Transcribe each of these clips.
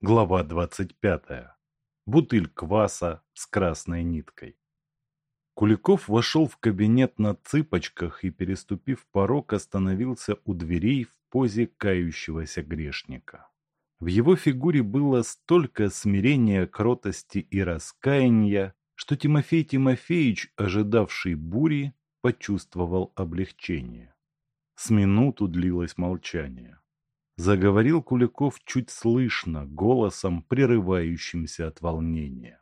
Глава 25. Бутыль кваса с красной ниткой. Куликов вошел в кабинет на цыпочках и, переступив порог, остановился у дверей в позе кающегося грешника. В его фигуре было столько смирения, кротости и раскаяния, что Тимофей Тимофеевич, ожидавший бури, почувствовал облегчение. С минуту длилось молчание. Заговорил Куликов чуть слышно, голосом, прерывающимся от волнения.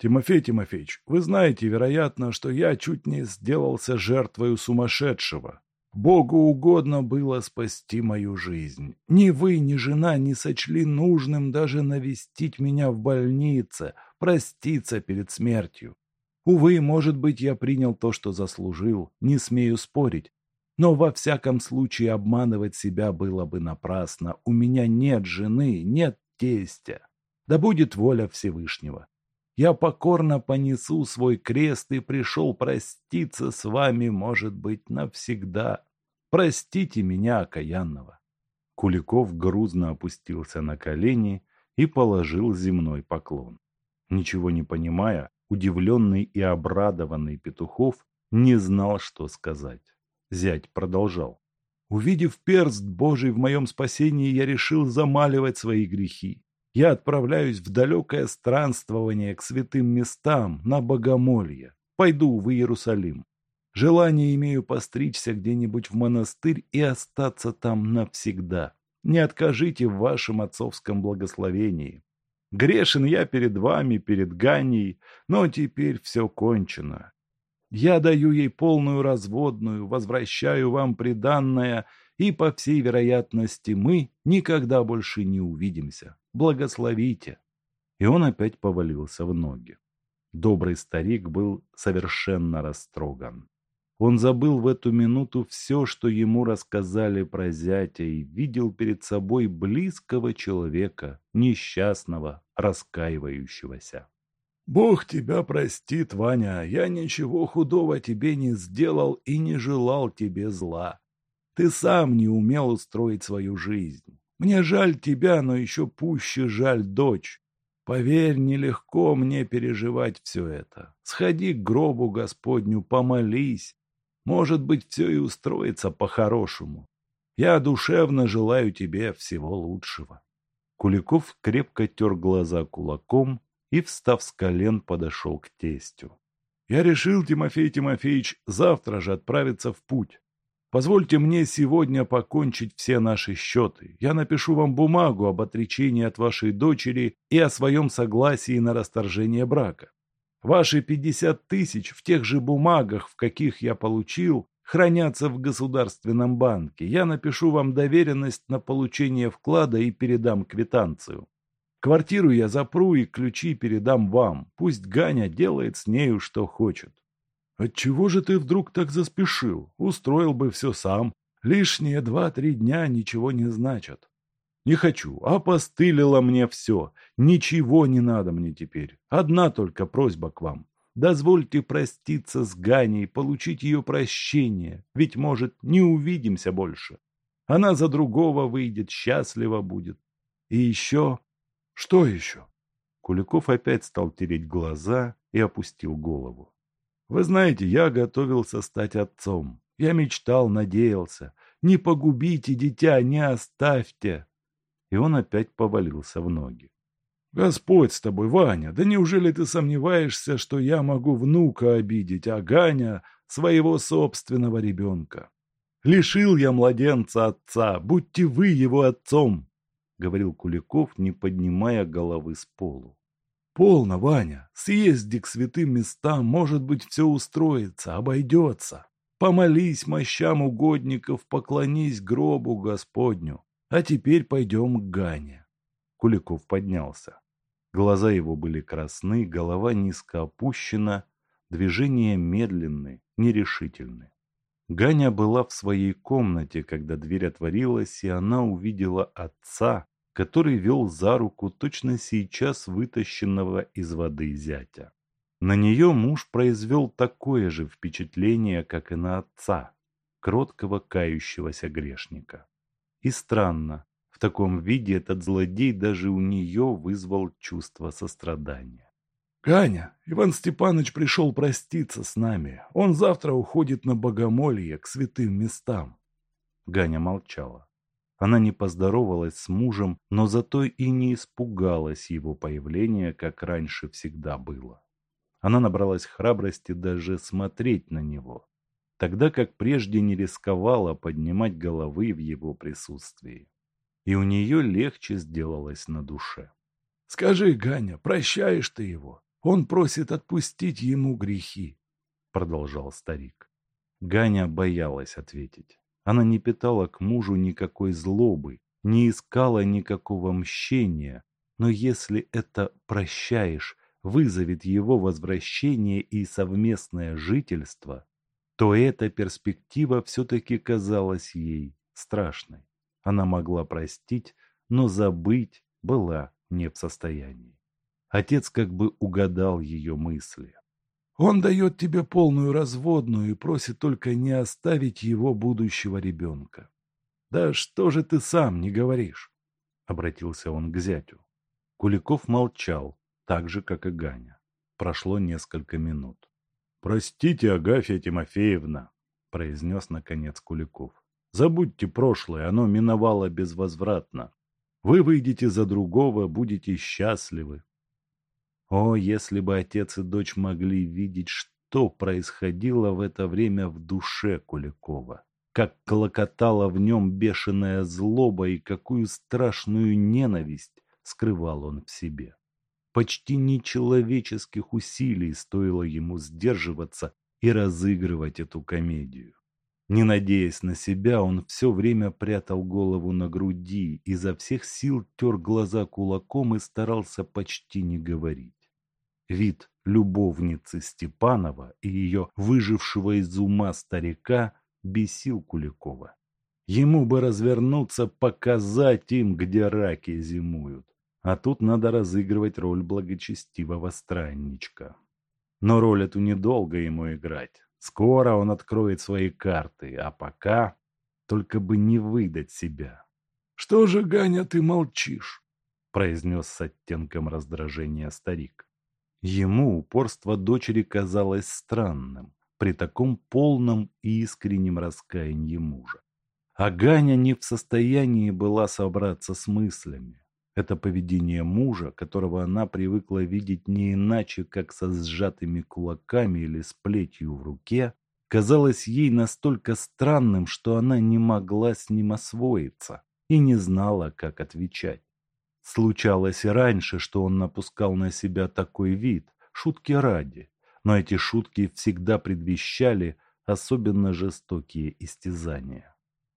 «Тимофей Тимофеевич, вы знаете, вероятно, что я чуть не сделался жертвою сумасшедшего. Богу угодно было спасти мою жизнь. Ни вы, ни жена не сочли нужным даже навестить меня в больнице, проститься перед смертью. Увы, может быть, я принял то, что заслужил, не смею спорить. Но во всяком случае обманывать себя было бы напрасно. У меня нет жены, нет тестя. Да будет воля Всевышнего. Я покорно понесу свой крест и пришел проститься с вами, может быть, навсегда. Простите меня, окаянного. Куликов грузно опустился на колени и положил земной поклон. Ничего не понимая, удивленный и обрадованный Петухов не знал, что сказать. Зять продолжал. «Увидев перст Божий в моем спасении, я решил замаливать свои грехи. Я отправляюсь в далекое странствование к святым местам, на богомолье. Пойду в Иерусалим. Желание имею постричься где-нибудь в монастырь и остаться там навсегда. Не откажите в вашем отцовском благословении. Грешен я перед вами, перед Ганей, но теперь все кончено. Я даю ей полную разводную, возвращаю вам приданное, и, по всей вероятности, мы никогда больше не увидимся. Благословите!» И он опять повалился в ноги. Добрый старик был совершенно растроган. Он забыл в эту минуту все, что ему рассказали про зятя, и видел перед собой близкого человека, несчастного, раскаивающегося. Бог тебя простит, Ваня, я ничего худого тебе не сделал и не желал тебе зла. Ты сам не умел устроить свою жизнь. Мне жаль тебя, но еще пуще жаль дочь. Поверь, нелегко мне переживать все это. Сходи к гробу Господню, помолись. Может быть, все и устроится по-хорошему. Я душевно желаю тебе всего лучшего. Куликов крепко тер глаза кулаком, и, встав с колен, подошел к тестю. «Я решил, Тимофей Тимофеевич, завтра же отправиться в путь. Позвольте мне сегодня покончить все наши счеты. Я напишу вам бумагу об отречении от вашей дочери и о своем согласии на расторжение брака. Ваши пятьдесят тысяч в тех же бумагах, в каких я получил, хранятся в Государственном банке. Я напишу вам доверенность на получение вклада и передам квитанцию. Квартиру я запру и ключи передам вам. Пусть Ганя делает с нею, что хочет. Отчего же ты вдруг так заспешил? Устроил бы все сам. Лишние два-три дня ничего не значат. Не хочу, опостылило мне все. Ничего не надо мне теперь. Одна только просьба к вам. Дозвольте проститься с Ганей, получить ее прощение, ведь, может, не увидимся больше. Она за другого выйдет, счастлива будет. И еще что еще? Куликов опять стал тереть глаза и опустил голову. Вы знаете, я готовился стать отцом. Я мечтал, надеялся. Не погубите дитя, не оставьте. И он опять повалился в ноги. Господь с тобой, Ваня, да неужели ты сомневаешься, что я могу внука обидеть, а Ганя — своего собственного ребенка? Лишил я младенца отца, будьте вы его отцом. — говорил Куликов, не поднимая головы с полу. «Полно, Ваня! Съезди к святым местам, может быть, все устроится, обойдется. Помолись мощам угодников, поклонись гробу Господню. А теперь пойдем к Гане». Куликов поднялся. Глаза его были красны, голова низко опущена, движения медленны, нерешительны. Ганя была в своей комнате, когда дверь отворилась, и она увидела отца, который вел за руку точно сейчас вытащенного из воды зятя. На нее муж произвел такое же впечатление, как и на отца, кроткого кающегося грешника. И странно, в таком виде этот злодей даже у нее вызвал чувство сострадания. «Ганя, Иван Степанович пришел проститься с нами. Он завтра уходит на богомолье к святым местам». Ганя молчала. Она не поздоровалась с мужем, но зато и не испугалась его появления, как раньше всегда было. Она набралась храбрости даже смотреть на него, тогда как прежде не рисковала поднимать головы в его присутствии. И у нее легче сделалось на душе. «Скажи, Ганя, прощаешь ты его? Он просит отпустить ему грехи», — продолжал старик. Ганя боялась ответить. Она не питала к мужу никакой злобы, не искала никакого мщения, но если это «прощаешь» вызовет его возвращение и совместное жительство, то эта перспектива все-таки казалась ей страшной. Она могла простить, но забыть была не в состоянии. Отец как бы угадал ее мысли. Он дает тебе полную разводную и просит только не оставить его будущего ребенка. Да что же ты сам не говоришь? Обратился он к зятю. Куликов молчал, так же, как и Ганя. Прошло несколько минут. «Простите, Агафья Тимофеевна», — произнес наконец Куликов. «Забудьте прошлое, оно миновало безвозвратно. Вы выйдете за другого, будете счастливы. О, если бы отец и дочь могли видеть, что происходило в это время в душе Куликова, как клокотала в нем бешеная злоба и какую страшную ненависть скрывал он в себе. Почти нечеловеческих усилий стоило ему сдерживаться и разыгрывать эту комедию. Не надеясь на себя, он все время прятал голову на груди, изо всех сил тер глаза кулаком и старался почти не говорить. Вид любовницы Степанова и ее выжившего из ума старика бесил Куликова. Ему бы развернуться, показать им, где раки зимуют. А тут надо разыгрывать роль благочестивого странничка. Но роль эту недолго ему играть. Скоро он откроет свои карты, а пока только бы не выдать себя. «Что же, Ганя, ты молчишь?» произнес с оттенком раздражения старик. Ему упорство дочери казалось странным при таком полном и искреннем раскаянии мужа. А Ганя не в состоянии была собраться с мыслями. Это поведение мужа, которого она привыкла видеть не иначе, как со сжатыми кулаками или с плетью в руке, казалось ей настолько странным, что она не могла с ним освоиться и не знала, как отвечать. Случалось и раньше, что он напускал на себя такой вид, шутки ради, но эти шутки всегда предвещали особенно жестокие истязания.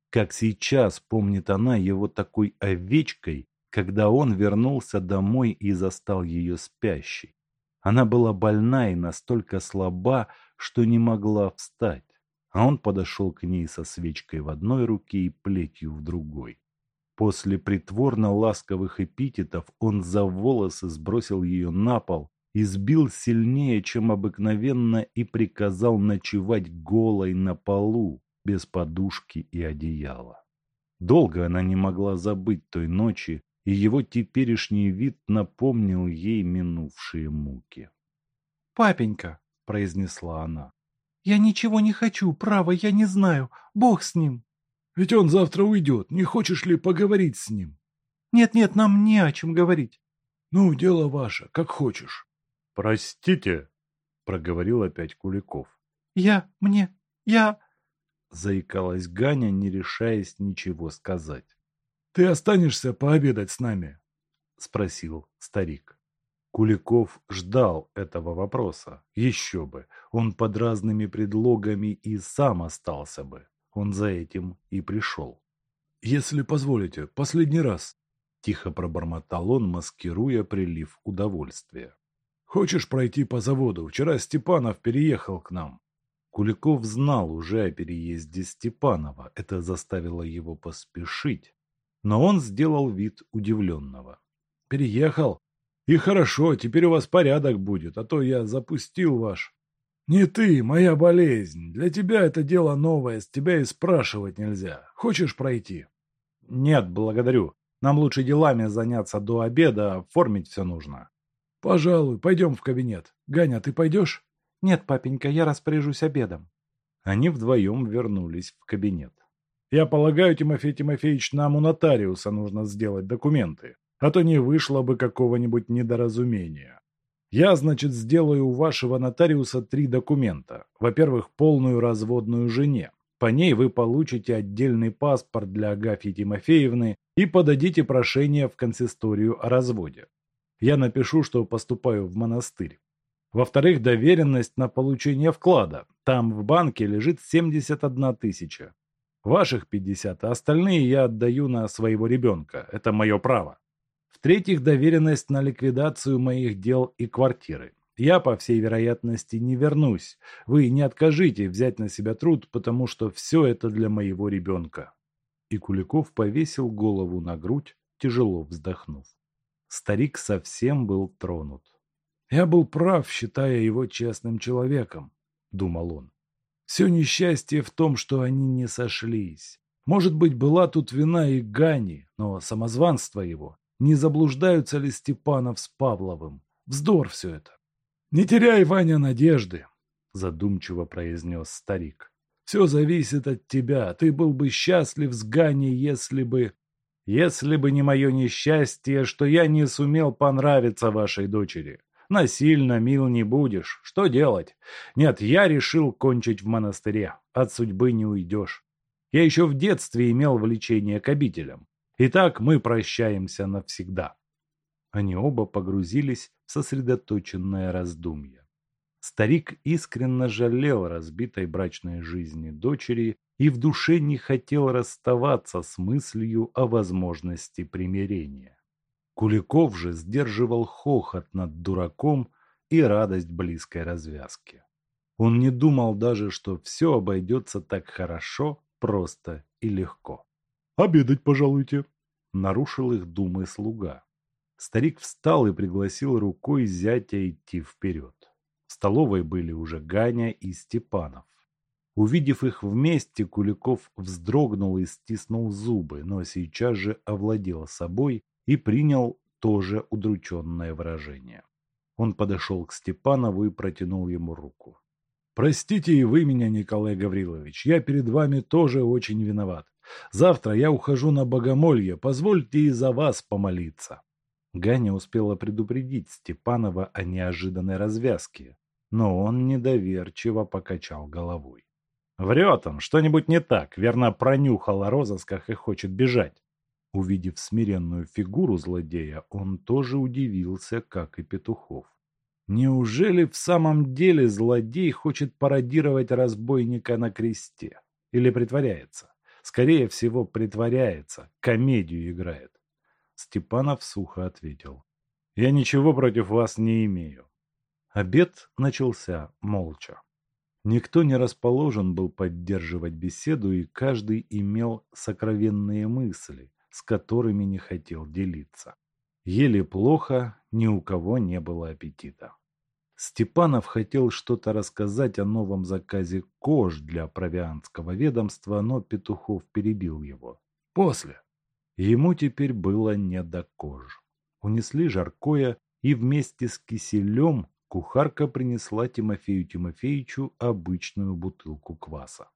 Как сейчас помнит она его такой овечкой, когда он вернулся домой и застал ее спящей. Она была больна и настолько слаба, что не могла встать, а он подошел к ней со свечкой в одной руке и плетью в другой. После притворно ласковых эпитетов он за волосы сбросил ее на пол, избил сильнее, чем обыкновенно, и приказал ночевать голой на полу, без подушки и одеяла. Долго она не могла забыть той ночи, и его теперешний вид напомнил ей минувшие муки. «Папенька», — произнесла она, — «я ничего не хочу, право, я не знаю, Бог с ним». Ведь он завтра уйдет. Не хочешь ли поговорить с ним? Нет-нет, нам не о чем говорить. Ну, дело ваше, как хочешь. Простите, проговорил опять Куликов. Я, мне, я... Заикалась Ганя, не решаясь ничего сказать. Ты останешься пообедать с нами? Спросил старик. Куликов ждал этого вопроса. Еще бы, он под разными предлогами и сам остался бы. Он за этим и пришел. «Если позволите, последний раз», – тихо пробормотал он, маскируя прилив удовольствия. «Хочешь пройти по заводу? Вчера Степанов переехал к нам». Куликов знал уже о переезде Степанова, это заставило его поспешить. Но он сделал вид удивленного. «Переехал? И хорошо, теперь у вас порядок будет, а то я запустил ваш «Не ты, моя болезнь. Для тебя это дело новое, с тебя и спрашивать нельзя. Хочешь пройти?» «Нет, благодарю. Нам лучше делами заняться до обеда, оформить все нужно. Пожалуй, пойдем в кабинет. Ганя, ты пойдешь? Нет, папенька, я распоряжусь обедом. Они вдвоем вернулись в кабинет. Я полагаю, Тимофей Тимофеевич, нам у нотариуса нужно сделать документы, а то не вышло бы какого-нибудь недоразумения. Я, значит, сделаю у вашего нотариуса три документа. Во-первых, полную разводную жене. По ней вы получите отдельный паспорт для Агафьи Тимофеевны и подадите прошение в консисторию о разводе. Я напишу, что поступаю в монастырь. Во-вторых, доверенность на получение вклада. Там в банке лежит 71 тысяча. Ваших 50, а остальные я отдаю на своего ребенка. Это мое право. В-третьих, доверенность на ликвидацию моих дел и квартиры. Я, по всей вероятности, не вернусь. Вы не откажите взять на себя труд, потому что все это для моего ребенка. И Куликов повесил голову на грудь, тяжело вздохнув. Старик совсем был тронут. Я был прав, считая его честным человеком, думал он. Все несчастье в том, что они не сошлись. Может быть, была тут вина и Гани, но самозванство его. Не заблуждаются ли Степанов с Павловым? Вздор все это. «Не теряй, Ваня, надежды», — задумчиво произнес старик. «Все зависит от тебя. Ты был бы счастлив с Ганей, если бы...» «Если бы не мое несчастье, что я не сумел понравиться вашей дочери. Насильно мил не будешь. Что делать? Нет, я решил кончить в монастыре. От судьбы не уйдешь. Я еще в детстве имел влечение к обителям. Итак, мы прощаемся навсегда. Они оба погрузились в сосредоточенное раздумье. Старик искренне жалел разбитой брачной жизни дочери и в душе не хотел расставаться с мыслью о возможности примирения. Куликов же сдерживал хохот над дураком и радость близкой развязки. Он не думал даже, что все обойдется так хорошо, просто и легко. «Обедать пожалуйте», — нарушил их думы слуга. Старик встал и пригласил рукой зятя идти вперед. В столовой были уже Ганя и Степанов. Увидев их вместе, Куликов вздрогнул и стиснул зубы, но сейчас же овладел собой и принял тоже удрученное выражение. Он подошел к Степанову и протянул ему руку. «Простите и вы меня, Николай Гаврилович, я перед вами тоже очень виноват. Завтра я ухожу на богомолье, позвольте и за вас помолиться». Ганя успела предупредить Степанова о неожиданной развязке, но он недоверчиво покачал головой. «Врет он, что-нибудь не так, верно пронюхал о розысках и хочет бежать. Увидев смиренную фигуру злодея, он тоже удивился, как и Петухов. Неужели в самом деле злодей хочет пародировать разбойника на кресте? Или притворяется? Скорее всего, притворяется, комедию играет. Степанов сухо ответил. «Я ничего против вас не имею». Обед начался молча. Никто не расположен был поддерживать беседу, и каждый имел сокровенные мысли, с которыми не хотел делиться. Ели плохо, ни у кого не было аппетита. Степанов хотел что-то рассказать о новом заказе кож для провианского ведомства, но Петухов перебил его. После. Ему теперь было не до кож. Унесли жаркое, и вместе с киселем кухарка принесла Тимофею Тимофеевичу обычную бутылку кваса.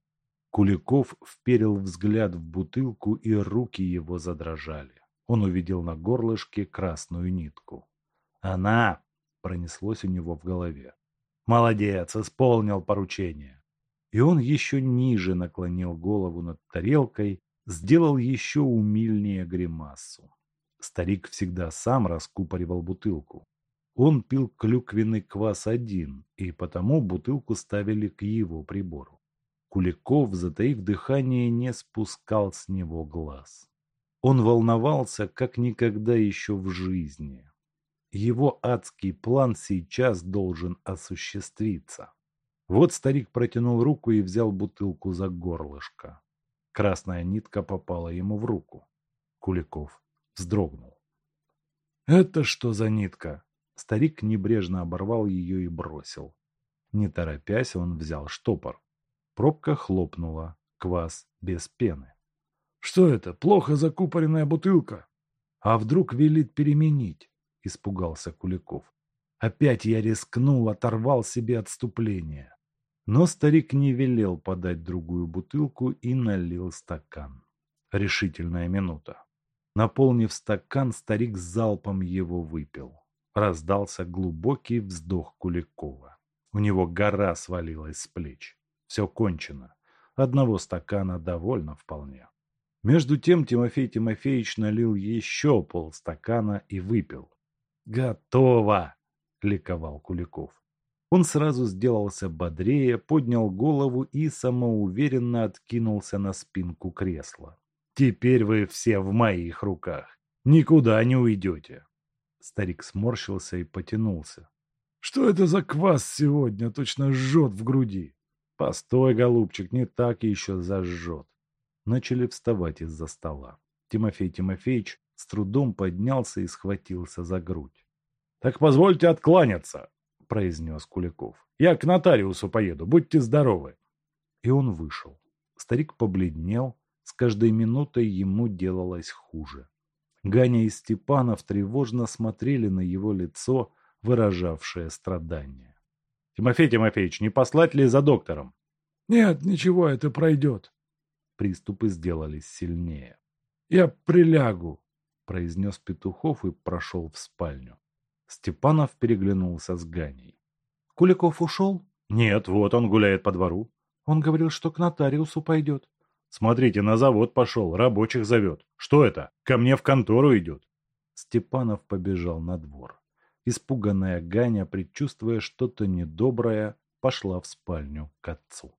Куликов вперил взгляд в бутылку, и руки его задрожали. Он увидел на горлышке красную нитку. «Она!» — пронеслось у него в голове. «Молодец, исполнил поручение!» И он еще ниже наклонил голову над тарелкой, сделал еще умильнее гримасу. Старик всегда сам раскупоривал бутылку. Он пил клюквенный квас один, и потому бутылку ставили к его прибору. Куликов, затаив дыхание, не спускал с него глаз. Он волновался, как никогда еще в жизни. Его адский план сейчас должен осуществиться. Вот старик протянул руку и взял бутылку за горлышко. Красная нитка попала ему в руку. Куликов вздрогнул. «Это что за нитка?» Старик небрежно оборвал ее и бросил. Не торопясь, он взял штопор. Пробка хлопнула. Квас без пены. «Что это? Плохо закупоренная бутылка?» А вдруг велит переменить? Испугался Куликов. Опять я рискнул, оторвал себе отступление. Но старик не велел подать другую бутылку и налил стакан. Решительная минута. Наполнив стакан, старик залпом его выпил. Раздался глубокий вздох Куликова. У него гора свалилась с плеч. Все кончено. Одного стакана довольно вполне. Между тем Тимофей Тимофеевич налил еще полстакана и выпил. «Готово!» – ликовал Куликов. Он сразу сделался бодрее, поднял голову и самоуверенно откинулся на спинку кресла. «Теперь вы все в моих руках. Никуда не уйдете!» Старик сморщился и потянулся. «Что это за квас сегодня? Точно жжет в груди!» «Постой, голубчик, не так еще зажжет!» Начали вставать из-за стола. Тимофей Тимофеевич с трудом поднялся и схватился за грудь. «Так позвольте откланяться!» – произнес Куликов. «Я к нотариусу поеду, будьте здоровы!» И он вышел. Старик побледнел, с каждой минутой ему делалось хуже. Ганя и Степанов тревожно смотрели на его лицо, выражавшее страдание. «Тимофей Тимофеевич, не послать ли за доктором?» «Нет, ничего, это пройдет». Приступы сделались сильнее. «Я прилягу», — произнес Петухов и прошел в спальню. Степанов переглянулся с Ганей. «Куликов ушел?» «Нет, вот он гуляет по двору». «Он говорил, что к нотариусу пойдет». Смотрите, на завод пошел, рабочих зовет. Что это? Ко мне в контору идет. Степанов побежал на двор. Испуганная Ганя, предчувствуя что-то недоброе, пошла в спальню к отцу.